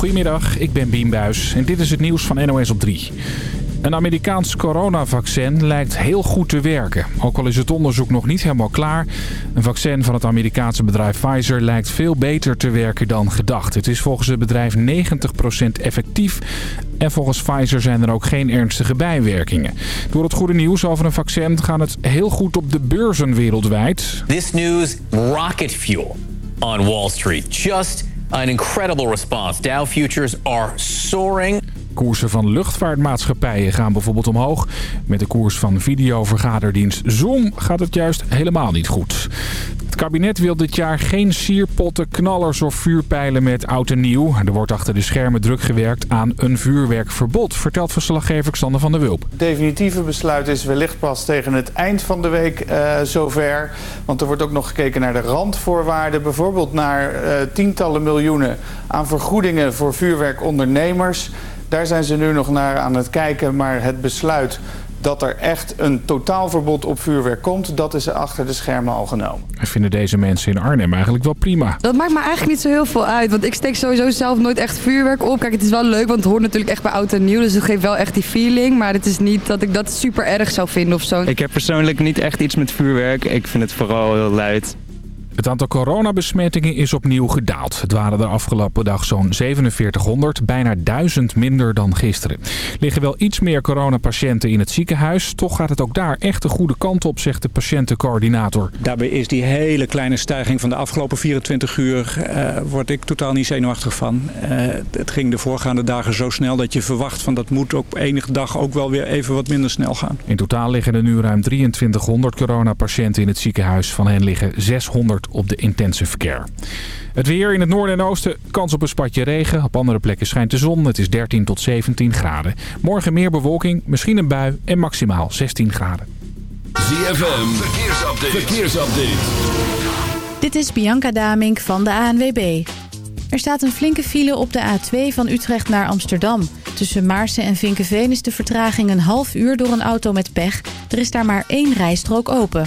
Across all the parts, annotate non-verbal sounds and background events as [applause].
Goedemiddag, ik ben Bien Buis en dit is het nieuws van NOS op 3. Een Amerikaans coronavaccin lijkt heel goed te werken. Ook al is het onderzoek nog niet helemaal klaar. Een vaccin van het Amerikaanse bedrijf Pfizer lijkt veel beter te werken dan gedacht. Het is volgens het bedrijf 90% effectief. En volgens Pfizer zijn er ook geen ernstige bijwerkingen. Door het goede nieuws over een vaccin gaat het heel goed op de beurzen wereldwijd. This news rocket fuel on Wall Street. Just an incredible response. Dow futures are soaring. Koersen van luchtvaartmaatschappijen gaan bijvoorbeeld omhoog. Met de koers van videovergaderdienst Zoom gaat het juist helemaal niet goed. Het kabinet wil dit jaar geen sierpotten, knallers of vuurpijlen met oud en nieuw. Er wordt achter de schermen druk gewerkt aan een vuurwerkverbod, vertelt verslaggever Xander van der Wulp. Het definitieve besluit is wellicht pas tegen het eind van de week uh, zover. Want er wordt ook nog gekeken naar de randvoorwaarden. Bijvoorbeeld naar uh, tientallen miljoenen aan vergoedingen voor vuurwerkondernemers. Daar zijn ze nu nog naar aan het kijken, maar het besluit dat er echt een totaalverbod op vuurwerk komt... dat is achter de schermen al genomen. Vinden deze mensen in Arnhem eigenlijk wel prima? Dat maakt me eigenlijk niet zo heel veel uit. Want ik steek sowieso zelf nooit echt vuurwerk op. Kijk, het is wel leuk, want het hoort natuurlijk echt bij oud en nieuw. Dus het geeft wel echt die feeling. Maar het is niet dat ik dat super erg zou vinden of zo. Ik heb persoonlijk niet echt iets met vuurwerk. Ik vind het vooral heel luid. Het aantal coronabesmettingen is opnieuw gedaald. Het waren de afgelopen dag zo'n 4700, bijna 1000 minder dan gisteren. Er liggen wel iets meer coronapatiënten in het ziekenhuis. Toch gaat het ook daar echt de goede kant op, zegt de patiëntencoördinator. Daarbij is die hele kleine stijging van de afgelopen 24 uur... Uh, word ik totaal niet zenuwachtig van. Uh, het ging de voorgaande dagen zo snel dat je verwacht... van dat moet op enige dag ook wel weer even wat minder snel gaan. In totaal liggen er nu ruim 2300 coronapatiënten in het ziekenhuis. Van hen liggen 600 op de intensive care. Het weer in het noorden en oosten, kans op een spatje regen. Op andere plekken schijnt de zon. Het is 13 tot 17 graden. Morgen meer bewolking, misschien een bui en maximaal 16 graden. ZFM, verkeersupdate. verkeersupdate. Dit is Bianca Damink van de ANWB. Er staat een flinke file op de A2 van Utrecht naar Amsterdam. Tussen Maarsen en Vinkenveen is de vertraging een half uur door een auto met pech. Er is daar maar één rijstrook open.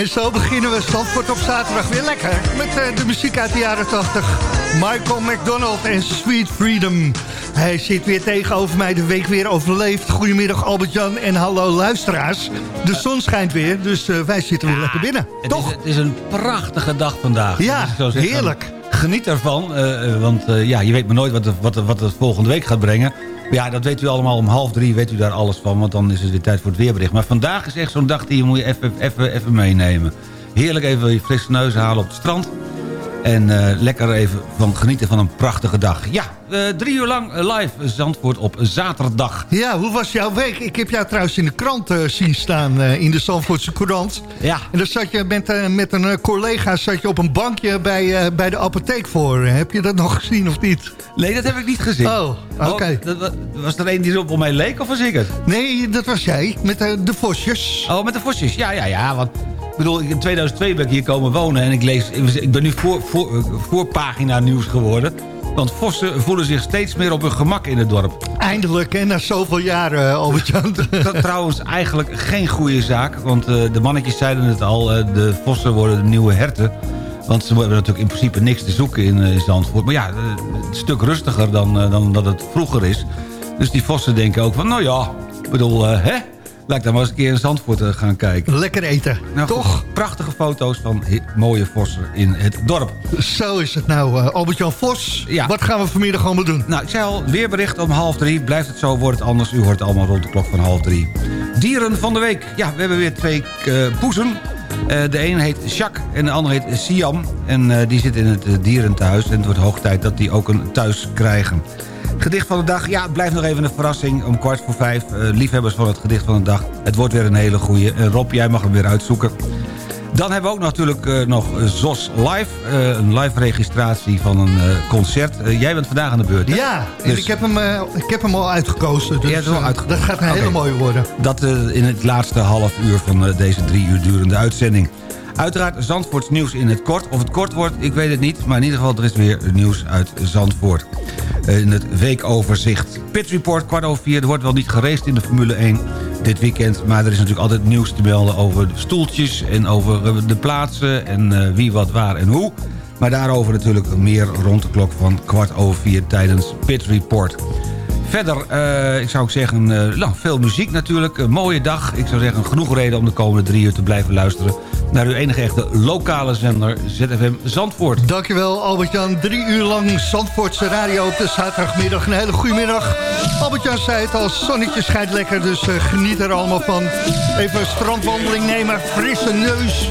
En zo beginnen we Zandvoort op zaterdag weer lekker. Met uh, de muziek uit de jaren 80. Michael McDonald en Sweet Freedom. Hij zit weer tegenover mij, de week weer overleefd. Goedemiddag Albert-Jan en hallo luisteraars. De zon schijnt weer, dus uh, wij zitten weer lekker binnen. Het Toch? Is, het is een prachtige dag vandaag. Ja, heerlijk. Geniet ervan, uh, want ja, je weet maar nooit wat, de, wat, de, wat het volgende week gaat brengen. Ja, dat weet u allemaal om half drie, weet u daar alles van. Want dan is het weer tijd voor het weerbericht. Maar vandaag is echt zo'n dag die je moet je even, even, even meenemen. Heerlijk even je frisse neus halen op het strand. En uh, lekker even van genieten van een prachtige dag. Ja, uh, drie uur lang live Zandvoort op zaterdag. Ja, hoe was jouw week? Ik heb jou trouwens in de krant uh, zien staan, in de Zandvoortse Courant. Ja. En dan zat je met, met een collega zat je op een bankje bij, bij de apotheek voor. Heb je dat nog gezien of niet? Nee, dat heb ik niet gezien. Oh, oké. Okay. Oh, was er een die op mij leek of was ik het? Nee, dat was jij, met de vosjes. Oh, met de vosjes, ja, ja, ja, want... Ik bedoel, in 2002 ben ik hier komen wonen en ik lees... Ik ben nu voor, voor, voorpagina nieuws geworden. Want vossen voelen zich steeds meer op hun gemak in het dorp. Eindelijk, en na zoveel jaren, Albert-Jan. Trouwens, eigenlijk geen goede zaak. Want uh, de mannetjes zeiden het al, uh, de vossen worden de nieuwe herten. Want ze hebben natuurlijk in principe niks te zoeken in, uh, Zandvoort. Maar ja, een stuk rustiger dan, dan dat het vroeger is. Dus die vossen denken ook van, nou ja, ik bedoel, hè... Laat dan maar eens een keer in Zandvoort gaan kijken. Lekker eten, nou, toch? Prachtige foto's van mooie vossen in het dorp. Zo is het nou, uh, Albert-Jan Vos. Ja. Wat gaan we vanmiddag allemaal doen? Nou, ik zei al, weerbericht om half drie. Blijft het zo, wordt het anders. U hoort het allemaal rond de klok van half drie. Dieren van de week. Ja, we hebben weer twee uh, poezen. Uh, de een heet Jacques en de ander heet Siam. En die zit in het dierentehuis. En het wordt hoog tijd dat die ook een thuis krijgen. Gedicht van de dag, ja, het blijft nog even een verrassing. Om kwart voor vijf, uh, liefhebbers van het gedicht van de dag. Het wordt weer een hele goeie. Rob, jij mag hem weer uitzoeken. Dan hebben we ook natuurlijk uh, nog ZOS Live. een live registratie van een concert. jij bent vandaag aan de beurt, hè? Ja, dus... ik, heb hem, ik heb hem al uitgekozen. Dus, ja, al uitgekozen. Dat gaat een okay. hele mooie worden. Dat in het laatste half uur van deze drie uur durende uitzending. Uiteraard Zandvoorts nieuws in het kort. Of het kort wordt, ik weet het niet. Maar in ieder geval, er is weer nieuws uit Zandvoort. In het weekoverzicht. Pit Report, kwart over vier. Er wordt wel niet geraced in de Formule 1 dit weekend. Maar er is natuurlijk altijd nieuws te melden over de stoeltjes... en over de plaatsen en wie, wat, waar en hoe. Maar daarover natuurlijk meer rond de klok van kwart over vier tijdens Pit Report. Verder, ik zou ook zeggen, nou, veel muziek natuurlijk. Een mooie dag. Ik zou zeggen, genoeg reden om de komende drie uur te blijven luisteren... naar uw enige echte lokale zender ZFM Zandvoort. Dankjewel Albert-Jan. Drie uur lang Zandvoortse radio op de zaterdagmiddag. Een hele goede middag. Albert-Jan zei het al, zonnetje schijnt lekker, dus uh, geniet er allemaal van. Even een strandwandeling nemen, frisse neus...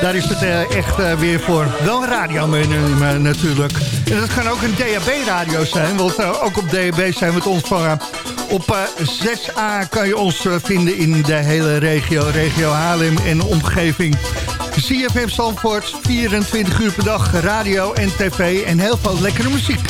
Daar is het uh, echt uh, weer voor. Wel een radio meenemen natuurlijk. En dat kan ook een DAB-radio zijn, want ook op DAB zijn we te ontvangen. Op 6A kan je ons vinden in de hele regio, regio Haarlem en omgeving. CFM Zandvoort, 24 uur per dag, radio en tv en heel veel lekkere muziek.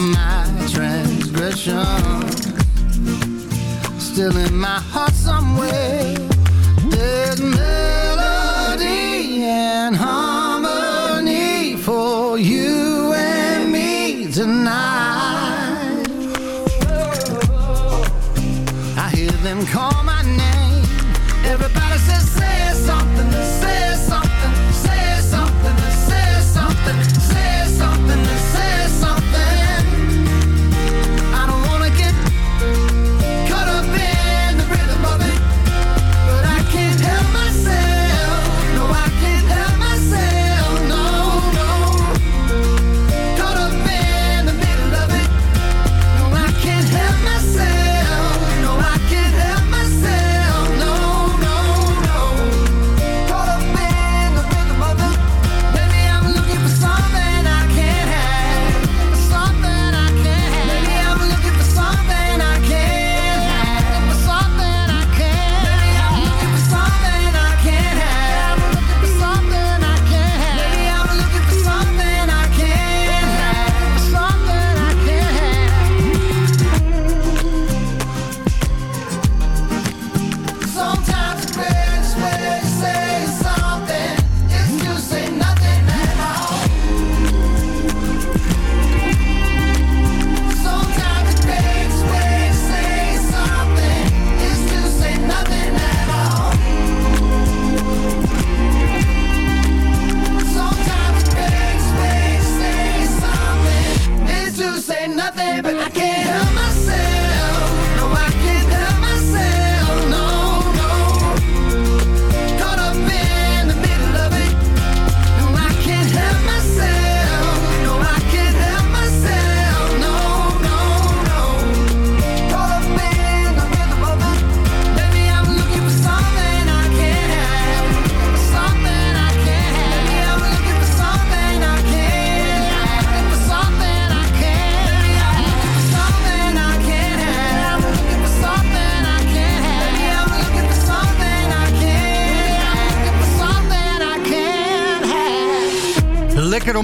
my transgression. Still in my heart somewhere.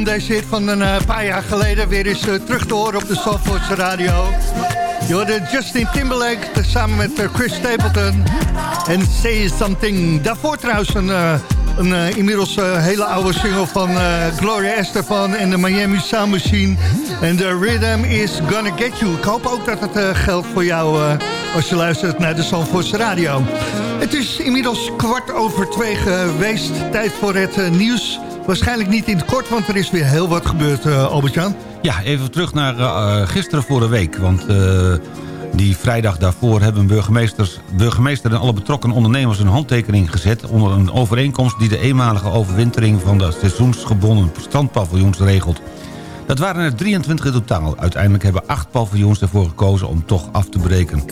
deze hit van een eh, paar jaar geleden weer eens eh, terug te horen op de Zandvoortse radio. Je hoorde Justin Timberlake eh, samen met Chris Stapleton en Say Something. Daarvoor trouwens een, een inmiddels hele oude single van Gloria Estefan en de Miami Sound Machine. En The Rhythm Is Gonna Get You. Ik hoop ook dat het geldt voor jou als je luistert naar de Zandvoortse radio. Het is inmiddels kwart over twee geweest. Tijd voor het nieuws. Waarschijnlijk niet in het kort, want er is weer heel wat gebeurd, uh, Albert-Jan. Ja, even terug naar uh, gisteren vorige week. Want die vrijdag daarvoor hebben burgemeesters, burgemeester en alle betrokken ondernemers... een handtekening gezet onder een overeenkomst... die de eenmalige overwintering van de seizoensgebonden strandpaviljoens regelt. Dat waren er 23 in totaal. Uiteindelijk hebben acht paviljoens ervoor gekozen om toch af te breken.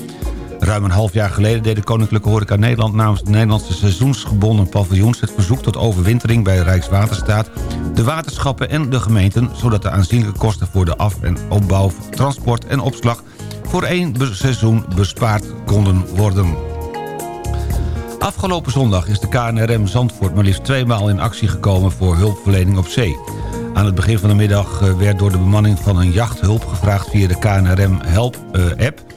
Ruim een half jaar geleden deed de Koninklijke Horeca Nederland... namens de Nederlandse seizoensgebonden paviljoens... het verzoek tot overwintering bij Rijkswaterstaat, de waterschappen en de gemeenten... zodat de aanzienlijke kosten voor de af- en opbouw, transport en opslag... voor één seizoen bespaard konden worden. Afgelopen zondag is de KNRM Zandvoort maar liefst tweemaal in actie gekomen voor hulpverlening op zee. Aan het begin van de middag eh, werd door de bemanning van een jacht hulp gevraagd via de KNRM Help-app.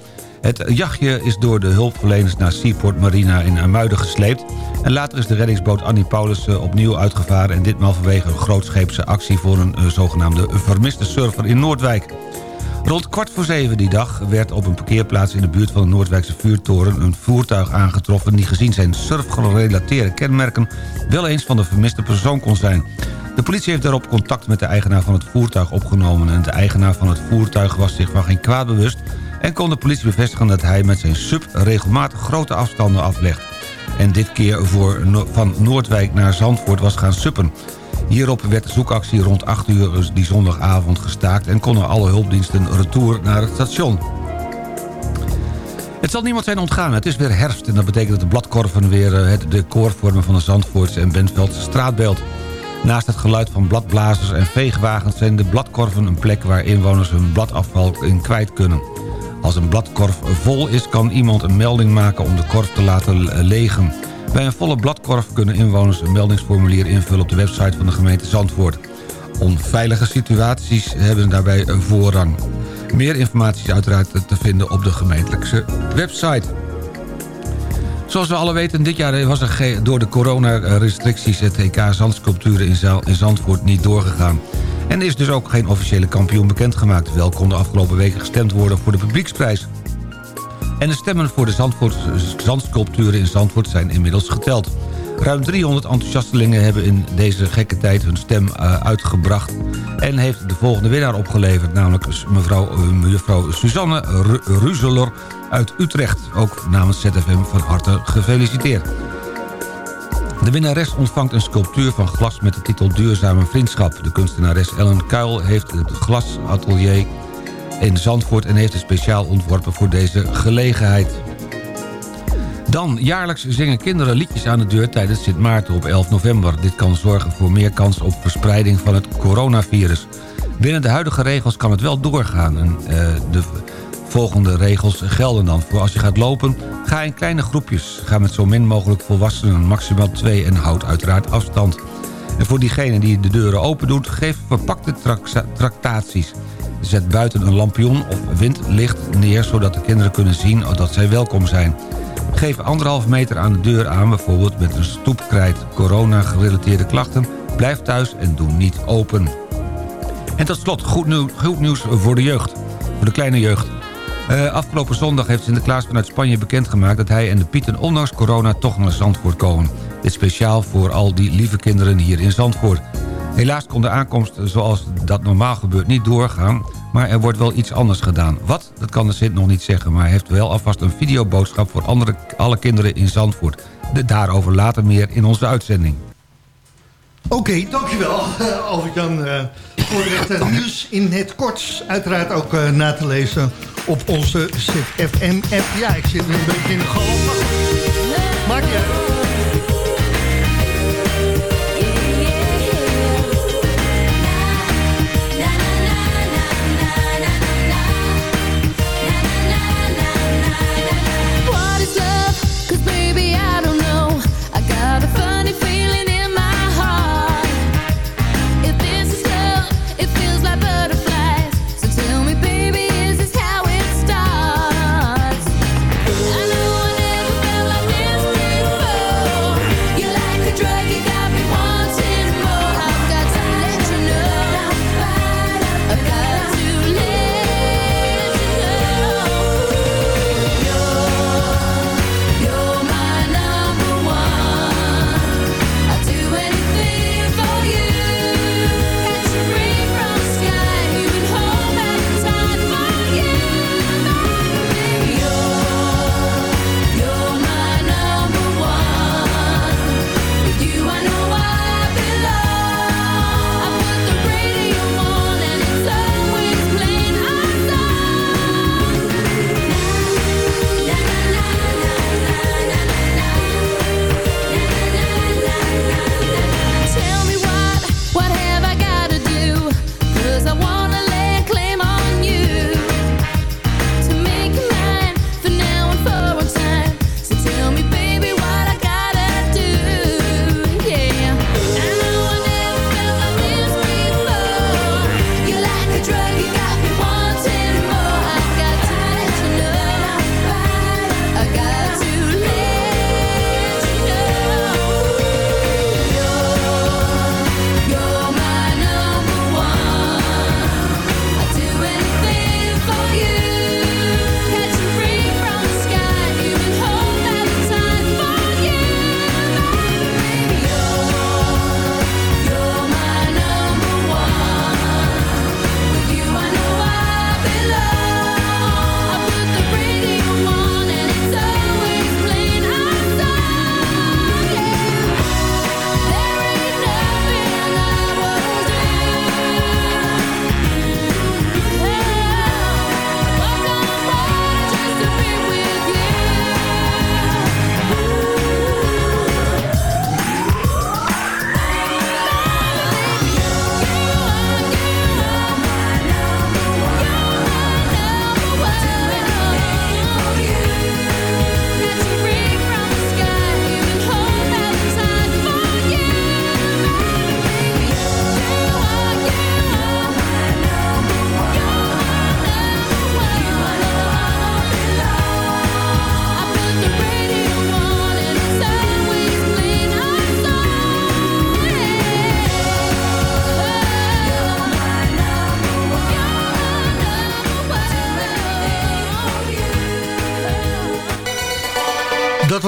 Het jachtje is door de hulpverleners naar Seaport Marina in Amuiden gesleept... en later is de reddingsboot Annie Paulus opnieuw uitgevaren... en ditmaal vanwege een grootscheepse actie voor een eh, zogenaamde vermiste surfer in Noordwijk. Rond kwart voor zeven die dag werd op een parkeerplaats in de buurt van de Noordwijkse vuurtoren een voertuig aangetroffen. Die gezien zijn surfgerelateerde kenmerken wel eens van de vermiste persoon kon zijn. De politie heeft daarop contact met de eigenaar van het voertuig opgenomen. En de eigenaar van het voertuig was zich van geen kwaad bewust en kon de politie bevestigen dat hij met zijn sub regelmatig grote afstanden aflegt. En dit keer voor, van Noordwijk naar Zandvoort was gaan suppen. Hierop werd de zoekactie rond 8 uur die zondagavond gestaakt... en konden alle hulpdiensten retour naar het station. Het zal niemand zijn ontgaan. Het is weer herfst en dat betekent dat de bladkorven weer eh, het decor vormen van de Zandvoortse en Bentveldse straatbeeld. Naast het geluid van bladblazers en veegwagens zijn de bladkorven een plek waar inwoners hun bladafval in kwijt kunnen. Als een bladkorf vol is, kan iemand een melding maken om de korf te laten legen. Bij een volle bladkorf kunnen inwoners een meldingsformulier invullen op de website van de gemeente Zandvoort. Onveilige situaties hebben daarbij een voorrang. Meer informatie is uiteraard te vinden op de gemeentelijke website. Zoals we alle weten, dit jaar was er door de coronarestricties... het EK Zandsculpturen in Zandvoort niet doorgegaan. En is dus ook geen officiële kampioen bekendgemaakt. Wel kon de afgelopen weken gestemd worden voor de publieksprijs. En de stemmen voor de zandsculpturen in Zandvoort zijn inmiddels geteld. Ruim 300 enthousiastelingen hebben in deze gekke tijd hun stem eh, uitgebracht... en heeft de volgende winnaar opgeleverd... namelijk mevrouw, eh, mevrouw Suzanne Ru- Ruzeler uit Utrecht. Ook namens ZFM van harte gefeliciteerd. De winnares ontvangt een sculptuur van glas met de titel Duurzame Vriendschap. De kunstenares Ellen Kuil heeft het glasatelier in Zandvoort... en heeft het speciaal ontworpen voor deze gelegenheid. Dan, jaarlijks zingen kinderen liedjes aan de deur tijdens Sint Maarten op 11 november. Dit kan zorgen voor meer kans op verspreiding van het coronavirus. Binnen de huidige regels kan het wel doorgaan. En, eh, de volgende regels gelden dan. Voor als je gaat lopen, ga in kleine groepjes. Ga met zo min mogelijk volwassenen, maximaal twee... en houd uiteraard afstand. En voor diegene die de deuren open doet, geef verpakte tractaties. Zet buiten een lampion of windlicht neer... zodat de kinderen kunnen zien dat zij welkom zijn. Geef anderhalf meter aan de deur aan, bijvoorbeeld met een stoepkrijt. Corona-gerelateerde klachten, blijf thuis en doe niet open. En tot slot, goed nieuws voor de jeugd. Voor de kleine jeugd. Eh, afgelopen zondag heeft Sinterklaas vanuit Spanje bekendgemaakt... dat hij en de Pieten ondanks corona toch naar Zandvoort komen. Dit speciaal voor al die lieve kinderen hier in Zandvoort. Helaas kon de aankomst zoals dat normaal gebeurt niet doorgaan... maar er wordt wel iets anders gedaan. Wat? Dat kan de Sint nog niet zeggen... maar hij heeft wel alvast een videoboodschap voor andere, alle kinderen in Zandvoort. De, daarover later meer in onze uitzending. Oké, dankjewel [laughs] eh, Albert-Jan eh, voor het nieuws in het kort. Uiteraard ook eh, na te lezen op onze ZFM-app. Ja, ik zit nu een beetje in de galop. maar goed.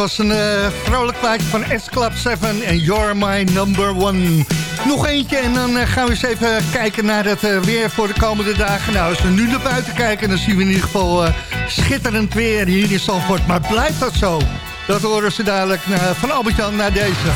Was een eh, vrolijk plaatje van S-Club 7 en You're My Number One. Nog eentje en dan eh, gaan we eens even kijken naar het eh, weer voor de komende dagen. Nou, als we nu naar buiten kijken, dan zien we in ieder geval schitterend weer hier in Zandvoort. Maar blijft dat zo? Dat horen ze dadelijk van Albert-Jan naar deze.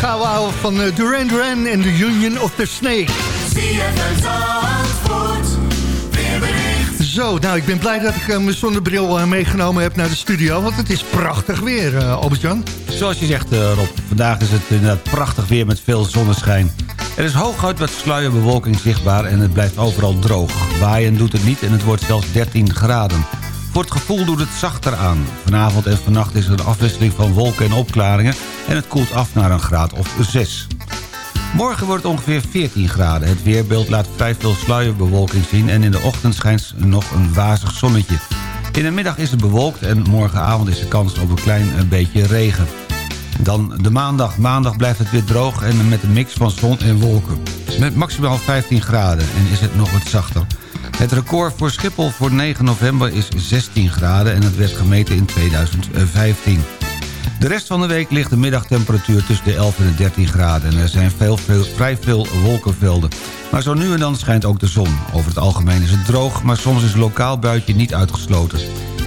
Gouden ouwe van eh, Duran Duran en de Union of the Snake. Zo, nou, ik ben blij dat ik eh, mijn zonnebril eh, meegenomen heb naar de studio... want het is prachtig weer, eh Albert-Jan. Zoals je zegt, Rob, vandaag is het inderdaad prachtig weer met veel zonneschijn. Er is hooguit wat sluierbewolking zichtbaar en het blijft overal droog. Waaien doet het niet en het wordt zelfs 13 graden. Voor het gevoel doet het zachter aan. Vanavond en vannacht is er een afwisseling van wolken en opklaringen... en het koelt af naar een graad of 6. Morgen wordt het ongeveer 14 graden. Het weerbeeld laat vrij veel sluierbewolking zien... en in de ochtend schijnt nog een wazig zonnetje. In de middag is het bewolkt en morgenavond is de kans op een klein beetje regen. Dan de maandag. Maandag blijft het weer droog en met een mix van zon en wolken. Met maximaal 15 graden en is het nog wat zachter. Het record voor Schiphol voor 9 november is 16 graden en het werd gemeten in 2015. De rest van de week ligt de middagtemperatuur tussen de 11 en de 13 graden... en er zijn veel, veel, vrij veel wolkenvelden. Maar zo nu en dan schijnt ook de zon. Over het algemeen is het droog, maar soms is lokaal buitje niet uitgesloten.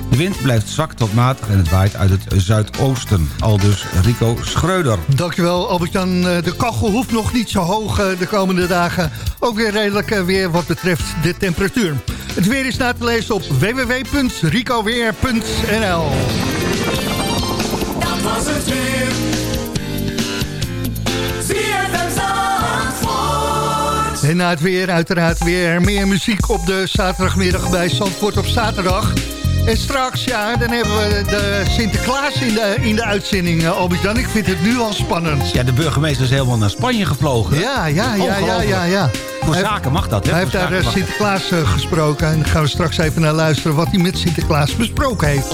De wind blijft zwak tot matig en het waait uit het zuidoosten. Aldus Rico Schreuder. Dankjewel Albert-Jan. Eh, De kachel hoeft nog niet zo hoog eh, de komende dagen. Ook weer redelijk eh, weer wat betreft de temperatuur. Het weer is na te lezen op www.ricoweer.nl Was het weer. En na het weer uiteraard weer meer muziek op de zaterdagmiddag bij Zandvoort op zaterdag. En straks, ja, dan hebben we de Sinterklaas in de, in de uitzending, eh, Albert-Jan. Ik vind het nu al spannend. Ja, de burgemeester is helemaal naar Spanje gevlogen. Ja, ja, ja, ja, ja, ja. Voor Hij- zaken mag dat, hè? Hij heeft daar eh. Sinterklaas eh, gesproken. En daar gaan we straks even naar luisteren wat hij met Sinterklaas besproken heeft.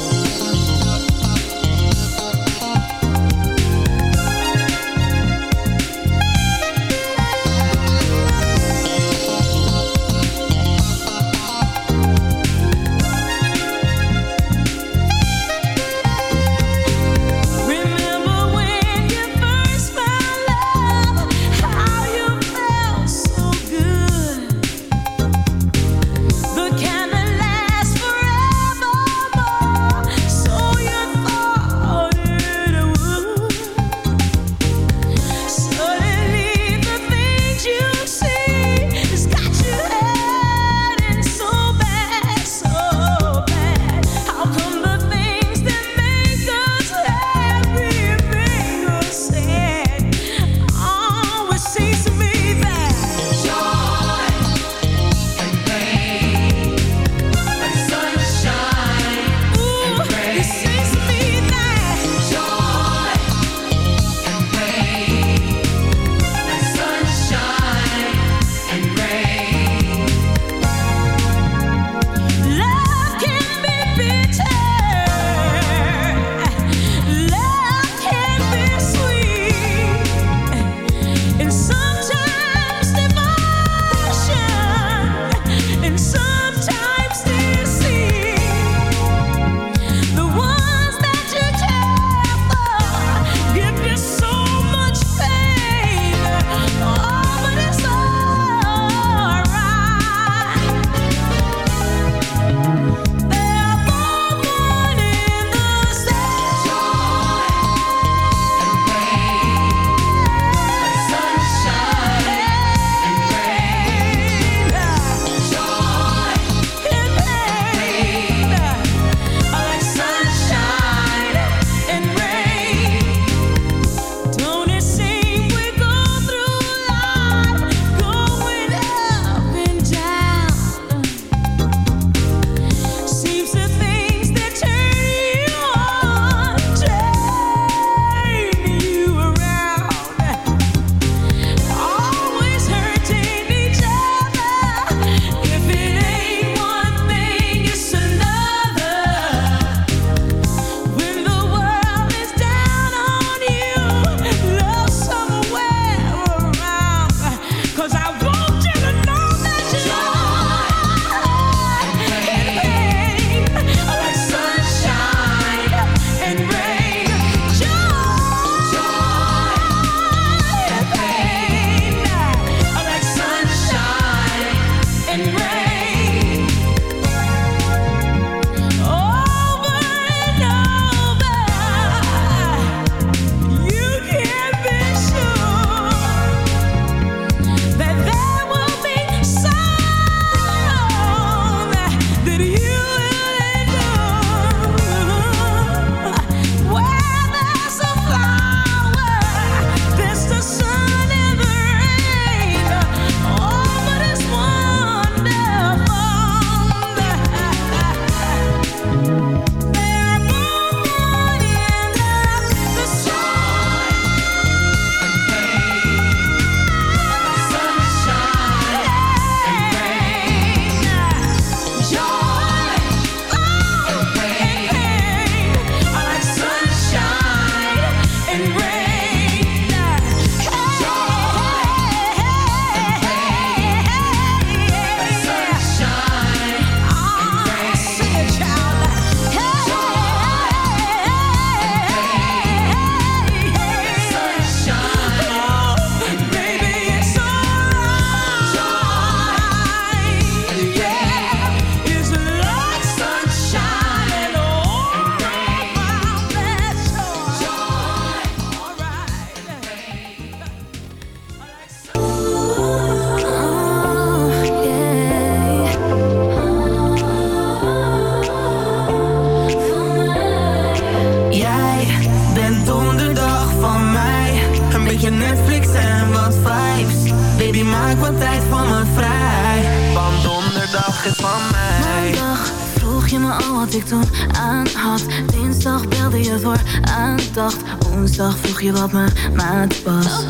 Woensdag vroeg je wat mijn maat was.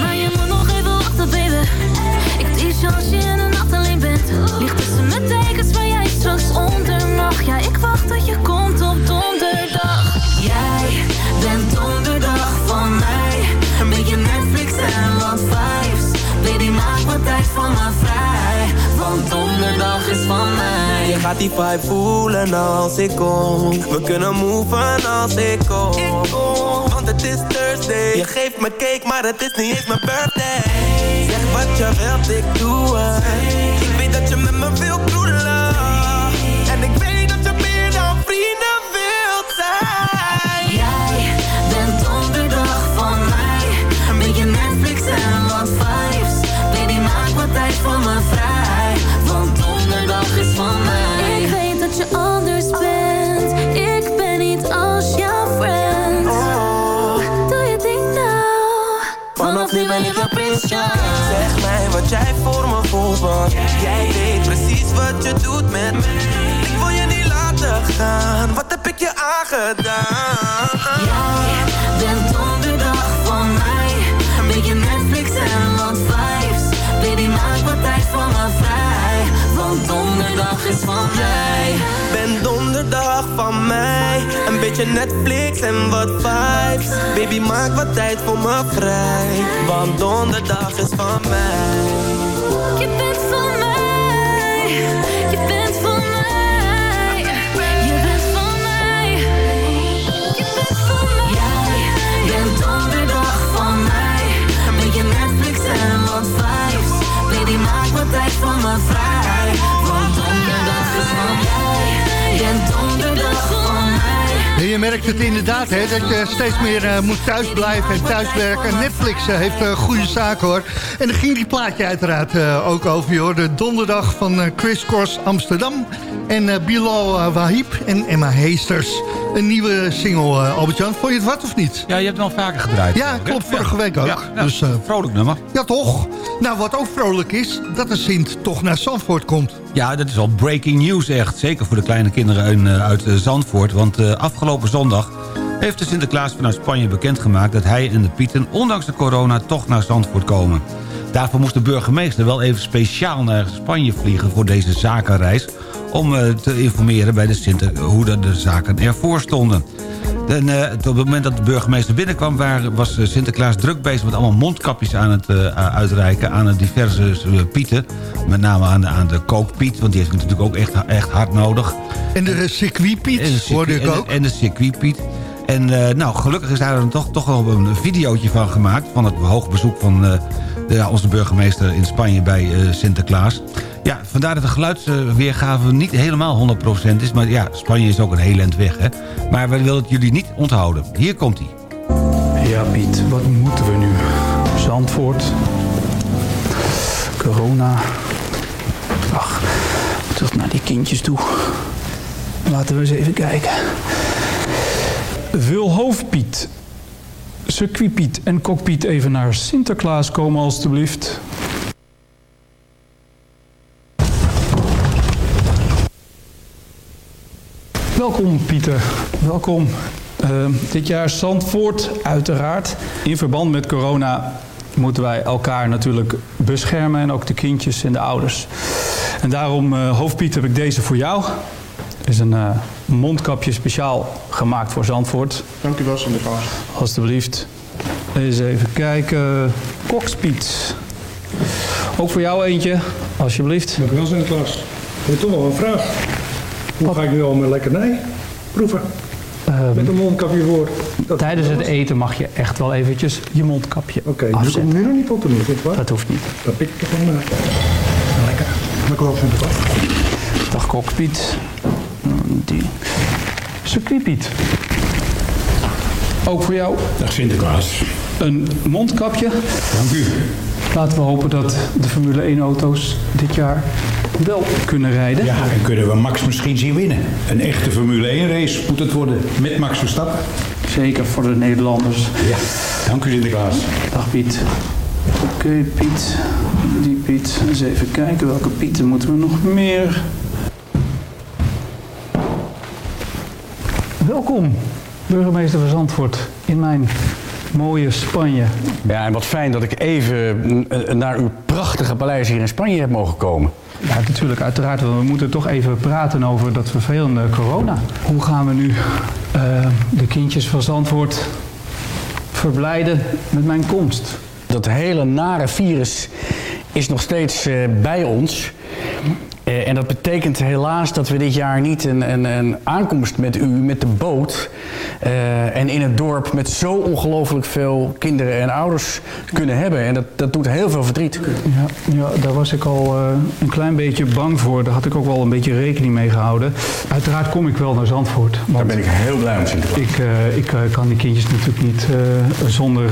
Maar je moet nog even wachten, baby. Ik je als je in de nacht alleen bent. Ligt tussen mijn tekens waar jij straks onder mag. Ja, ik wacht tot je komt op donderdag. Jij bent donderdag van mij. Een beetje Netflix en wat vibes. Baby, maak wat tijd voor me vrij. Want donderdag is van mij. Je gaat die vibe voelen als ik kom. We kunnen moven als ik kom. Het is Thursday. Je geeft me cake, maar het is niet eens mijn birthday. Zeg wat je wilt, ik doe het. Ik weet dat je met me wil kroelen. Zeg mij wat jij voor me voelt, want jij weet precies wat je doet met me. Ik wil je niet laten gaan. Wat heb ik je aangedaan? Beetje Netflix en wat vibes. Baby, maak wat tijd voor me vrij. Want donderdag is van mij. Je bent van mij. Je bent van mij. Je bent van mij. Je bent van mij. Jij bent donderdag van mij. Een beetje Netflix en wat vibes. Baby, maak wat tijd voor me vrij. Want donderdag is van mij. Je merkt het inderdaad, hè, dat je steeds meer eh, moet thuisblijven en thuiswerken. Netflix eh, heeft uh, goede zaken, hoor. En daar ging die plaatje uiteraard ook over, hoor. De donderdag van Chris Cross Amsterdam. En Bilal Wahib en Emma Heesters. Een nieuwe single, eh, Albert-Jan. Vond je het wat of niet? Ja, je hebt hem al vaker gedraaid. Ja, klopt. Vorige week ook. Ja, dus, eh, vrolijk nummer. ja, toch? Nou, wat ook vrolijk is, dat de Sint toch naar Zandvoort komt. Ja, dat is al breaking news echt. Zeker voor de kleine kinderen in, eh, uit Zandvoort. Want afgelopen zondag heeft de Sinterklaas vanuit Spanje bekendgemaakt... dat hij en de Pieten, ondanks de corona, toch naar Zandvoort komen. Daarvoor moest de burgemeester wel even speciaal naar Spanje vliegen... voor deze zakenreis, om eh, te informeren bij de Sinter hoe de, de zaken ervoor stonden. En, eh, op het moment dat de burgemeester binnenkwam... Waar, was eh, Sinterklaas druk bezig met allemaal mondkapjes aan het uitreiken... aan de diverse pieten. Met name aan de, aan de kookpiet, want die heeft natuurlijk ook echt, echt hard nodig. En de circuitpiet, de hoorde ik en de- ook. En de circuitpiet. En nou, gelukkig is daar dan toch, toch wel een videootje van gemaakt... van het hoog bezoek van de, onze burgemeester in Spanje bij Sinterklaas. Ja, vandaar dat de geluidsweergave niet helemaal 100% is. Maar ja, Spanje is ook een heel eind weg, hè. Maar we willen het jullie niet onthouden. Hier komt hij. Ja, Piet, wat moeten we nu? Zandvoort. Corona. Ach, terug naar die kindjes toe. Laten we eens even kijken. Wil hoofdpiet, circuitpiet en cockpiet even naar Sinterklaas komen alstublieft? Welkom Pieter, welkom. Eh, dit jaar Zandvoort, uiteraard. In verband met corona moeten wij elkaar natuurlijk beschermen en ook de kindjes en de ouders. En daarom, eh hoofdpiet, heb ik deze voor jou. Het is een eh, mondkapje speciaal gemaakt voor Zandvoort. Dank u wel, Sinterklaas. Alsjeblieft. Eens even kijken. Kokspiet. Ook voor jou eentje, alsjeblieft. Dank u wel, Sinterklaas. Ik heb toch wel een vraag. Hoe ga ik nu al mijn lekkernij proeven? Met een mondkapje voor. Ehm, Tijdens het eten mag je echt wel eventjes je mondkapje Oké, nu afzetten. komt nu nog niet tot de niet waar? Dat hoeft niet. Dan pik ik er gewoon uit. Lekker. U wel, Sinterklaas. Dag Kokspiet. Die. Circuitpiet. Ook voor jou. Dag Sinterklaas. Een mondkapje. Dank u. Laten we hopen dat de Formule 1 auto's dit jaar wel kunnen rijden. Ja, en kunnen we Max misschien zien winnen? Een echte Formule 1 race moet het worden met Max Verstappen. Zeker voor de Nederlanders. Ja, dank u Sinterklaas. Dag Piet. Oké Piet, die Piet. Eens even kijken welke Pieten moeten we nog meer. Welkom, burgemeester van Zandvoort, in mijn mooie Spanje. Ja, en wat fijn dat ik even naar uw prachtige paleis hier in Spanje heb mogen komen. Ja, natuurlijk, uiteraard. want We moeten toch even praten over dat vervelende corona. Hoe gaan we nu eh, de kindjes van Zandvoort verblijden met mijn komst? Dat hele nare virus is nog steeds eh, bij ons. Eh, en dat betekent helaas dat we dit jaar niet een, een, een aankomst met u, met de boot. eh, en in het dorp met zo ongelooflijk veel kinderen en ouders kunnen hebben. En dat, dat doet heel veel verdriet. Ja, ja daar was ik al eh, een klein beetje bang voor. Daar had ik ook wel een beetje rekening mee gehouden. Uiteraard kom ik wel naar Zandvoort. Daar ben ik heel blij om, Sinterklaas. Ik, eh, ik kan die kindjes natuurlijk niet eh, zonder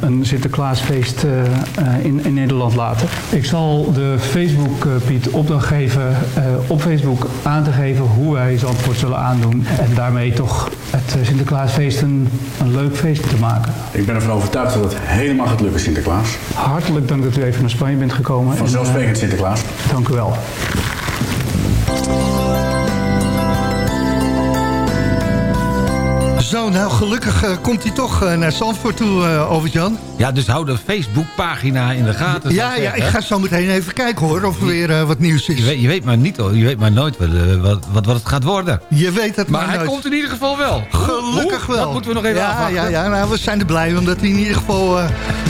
een Sinterklaasfeest eh, eh, in, in Nederland laten. Ik zal de Facebook, eh, Piet, opdracht geven eh, op Facebook aan te geven hoe wij Zandvoort zullen aandoen. En daarmee toch het eh, Sinterklaasfeest een, een leuk feest te maken. Ik ben ervan overtuigd dat het helemaal gaat lukken, Sinterklaas. Hartelijk dank dat u even naar Spanje bent gekomen. En, Vanzelfsprekend, eh, Sinterklaas. Dank u wel. Zo, nou gelukkig eh, komt hij toch eh, naar Zandvoort toe, uh, Albert-Jan. Ja, dus hou de Facebookpagina in de gaten. Ja, ja, zeggen. ik ga zo meteen even kijken hoor, of er weer wat nieuws is. Je weet, je weet maar niet, hoor. je weet maar nooit wat, wat, wat, wat het gaat worden. Je weet het maar, Maar hij nooit. komt in ieder geval wel. Gelukkig wel. Dat moeten we nog even ja, afwachten. Ja, ja, nou, we zijn er blij omdat hij in ieder geval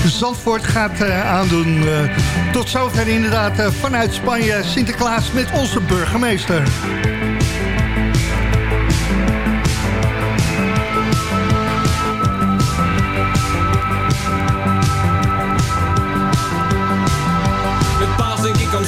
Zandvoort gaat aandoen. Tot zover inderdaad vanuit Spanje Sinterklaas met onze burgemeester.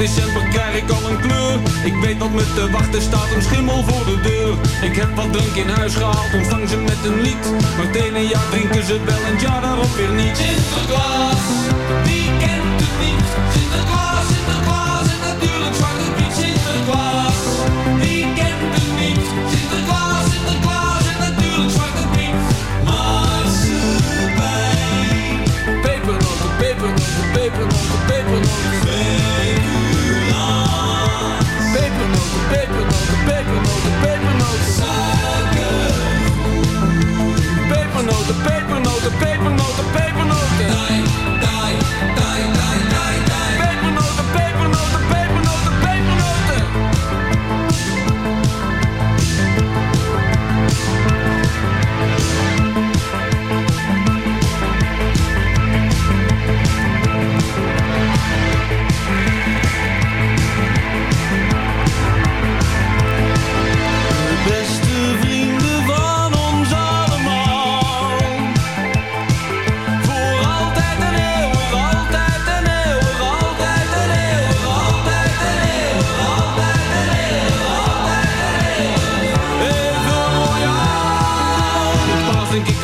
december krijg ik al een kleur. Ik weet wat me te wachten staat, een schimmel voor de deur. Ik heb wat drank in huis gehaald, ontvang ze met een lied. Maar het ene jaar drinken ze wel en jaar daarop weer niet. Sinterklaas, wie kent het niet? Sinterklaas, Sinterklaas en natuurlijk Zwarte Piet Pepernoten, pepernoten, pepernoten, Pepernoten, pepernoten, pepernoten, pepernoten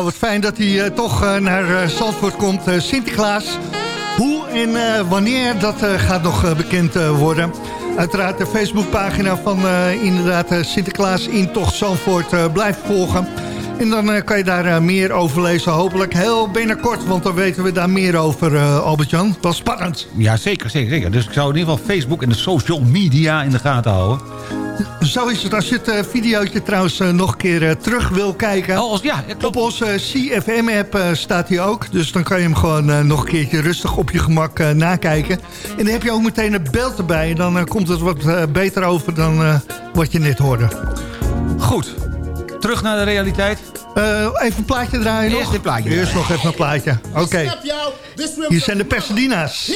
Nou, wat fijn dat hij eh, toch eh, naar eh, Zandvoort komt, Sinterklaas. Hoe en wanneer, dat gaat nog bekend worden. uiteraard de Facebookpagina van inderdaad Sinterklaas in Tocht Zandvoort blijft volgen. En dan kan je daar meer over lezen. Hopelijk heel binnenkort, want dan weten we daar meer over, Albert-Jan. Dat is spannend. Ja, zeker, zeker, zeker. Dus ik zou in ieder geval Facebook en de social media in de gaten houden. Zo is het. Als je het uh, videootje trouwens uh, nog een keer uh, terug wil kijken. Oh, als, ja, op onze CFM-app staat hij ook. Dus dan kan je hem gewoon nog een keertje rustig op je gemak nakijken. En dan heb je ook meteen een beeld erbij. En dan komt het wat beter over dan wat je net hoorde. Goed. Terug naar de realiteit. even een plaatje draaien Eerst nog. dit plaatje Eerst nog even een plaatje. Oké. Okay. Hier zijn de Pasadena's.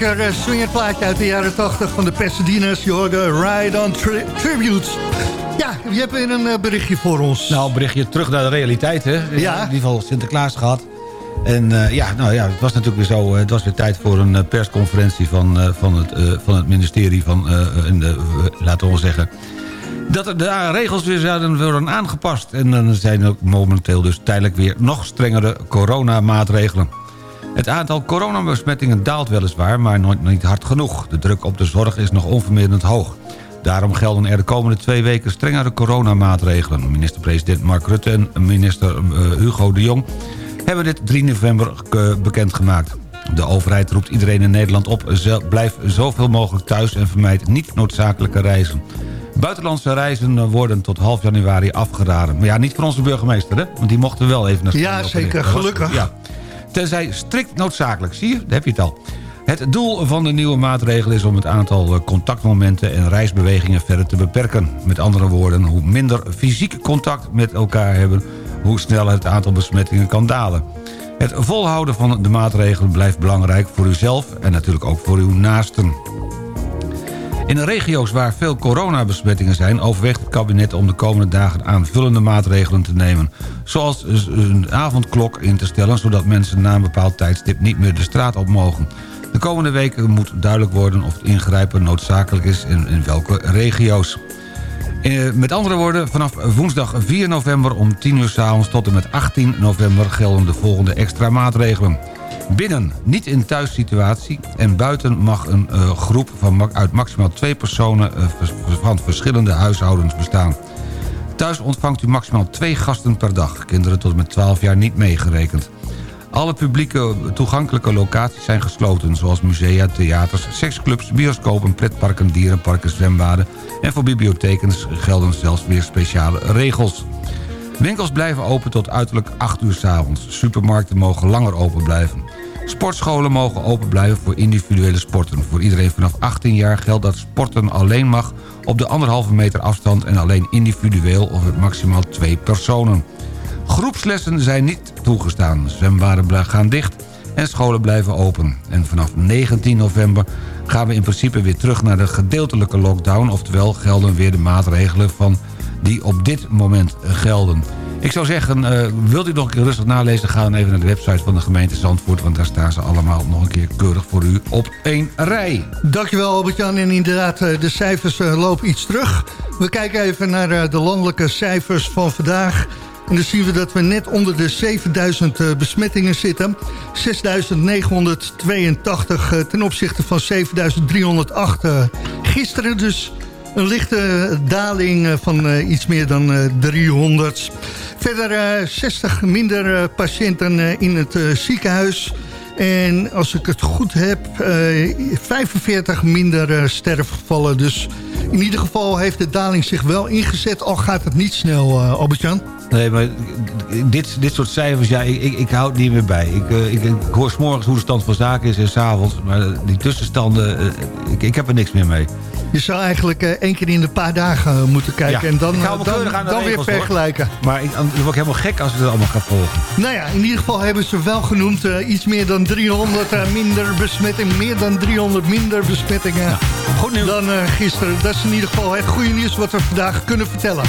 Lekker uh, swingend plaatje uit de jaren 80 van de Pasadena's. Je hoorde Ride on tri Tributes. Ja, je hebt weer een eh, berichtje voor ons. Nou, een berichtje terug naar de realiteit, hè. Ja. In ieder geval Sinterklaas gehad. En eh, ja, nou ja, het was natuurlijk weer zo... eh, het was weer tijd voor een eh, persconferentie van, eh, van, het, eh, van het ministerie van... eh, de, eh, laten we zeggen... dat er de regels weer zouden worden aangepast. En dan zijn er ook momenteel dus tijdelijk weer nog strengere coronamaatregelen. Het aantal coronabesmettingen daalt weliswaar, maar nooit niet hard genoeg. De druk op de zorg is nog onverminderd hoog. Daarom gelden er de komende twee weken strengere coronamaatregelen. Minister-president Mark Rutte en minister eh, Hugo de Jong... hebben dit 3 november eh, bekendgemaakt. De overheid roept iedereen in Nederland op... blijf zoveel mogelijk thuis en vermijd niet noodzakelijke reizen. Buitenlandse reizen worden tot half januari afgeraden. Maar ja, niet voor onze burgemeester, hè? Want die mochten wel even naar Ja, Spanje op zeker, gelukkig. Ja. Tenzij strikt noodzakelijk. Zie je? Daar heb je het al. Het doel van de nieuwe maatregel is om het aantal eh, contactmomenten en reisbewegingen verder te beperken. Met andere woorden, hoe minder fysiek contact met elkaar hebben... hoe sneller het aantal besmettingen kan dalen. Het volhouden van de maatregelen blijft belangrijk voor uzelf... en natuurlijk ook voor uw naasten. In regio's waar veel coronabesmettingen zijn... overweegt het kabinet om de komende dagen aanvullende maatregelen te nemen. Zoals een avondklok in te stellen... zodat mensen na een bepaald tijdstip niet meer de straat op mogen. De komende weken moet duidelijk worden of ingrijpen noodzakelijk is... in welke regio's. Eh, Met andere woorden, vanaf woensdag 4 november om 10 uur s'avonds tot en met 18 november gelden de volgende extra maatregelen. Binnen, niet in thuissituatie en buiten mag een eh, groep van uit maximaal twee personen eh, van verschillende huishoudens bestaan. Thuis ontvangt u maximaal twee gasten per dag, kinderen tot met 12 jaar niet meegerekend. Alle publieke toegankelijke locaties zijn gesloten... zoals musea, theaters, seksclubs, bioscopen, pretparken, dierenparken, zwembaden... en voor bibliotheken gelden zelfs weer speciale regels. Winkels blijven open tot uiterlijk 8 uur 's avonds. Supermarkten mogen langer open blijven. Sportscholen mogen open blijven voor individuele sporten. Voor iedereen vanaf 18 jaar geldt dat sporten alleen mag... op de anderhalve meter afstand en alleen individueel... of met maximaal twee personen. Groepslessen zijn niet toegestaan. Zwembaden gaan dicht en scholen blijven open. En vanaf 19 november gaan we in principe weer terug naar de gedeeltelijke lockdown... oftewel gelden weer de maatregelen van die op dit moment gelden. Ik zou zeggen, eh, wilt u nog een keer rustig nalezen... ga dan even naar de website van de gemeente Zandvoort... want daar staan ze allemaal nog een keer keurig voor u op één rij. Dankjewel Albert-Jan. En inderdaad, eh, de cijfers eh, lopen iets terug. We kijken even naar de landelijke cijfers van vandaag. En dan zien we dat we net onder de 7000 eh, besmettingen zitten. 6982 eh, ten opzichte van 7308 eh, gisteren. Dus een lichte daling eh, van eh, iets meer dan eh, 300. Verder eh, 60 minder patiënten in het ziekenhuis. En als ik het goed heb, eh, 45 minder sterfgevallen. Dus in ieder geval heeft de daling zich wel ingezet. Al gaat het niet snel, Albert-Jan. Nee, maar dit, dit soort cijfers, ja, ik, ik, hou het niet meer bij. Ik, ik, ik hoor s'morgens hoe de stand van zaken is en s'avonds. Maar die tussenstanden, ik, ik heb er niks meer mee. Je zou eigenlijk eh, één keer in de paar dagen eh, moeten kijken. Ja, En dan, eh, dan, dan weer vergelijken. Maar ik, dan word ik helemaal gek als ik het allemaal ga volgen. Nou ja, in ieder geval hebben ze wel genoemd... iets meer dan 300 eh, minder besmettingen. Meer dan 300 minder besmettingen goed nieuws. dan gisteren. Dat is in ieder geval het goede nieuws wat we vandaag kunnen vertellen.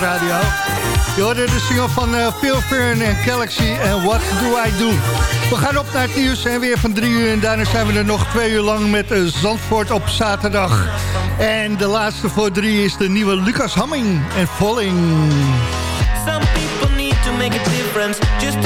Radio. Je hoorde de single van uh, Phil Fern en Galaxy en What Do I Do. We gaan op naar het nieuws en weer van drie uur. En daarna zijn we er nog twee uur lang met eh, Zandvoort op zaterdag. En de laatste voor drie is de nieuwe Lucas Hamming en Falling. Some people need to make a difference just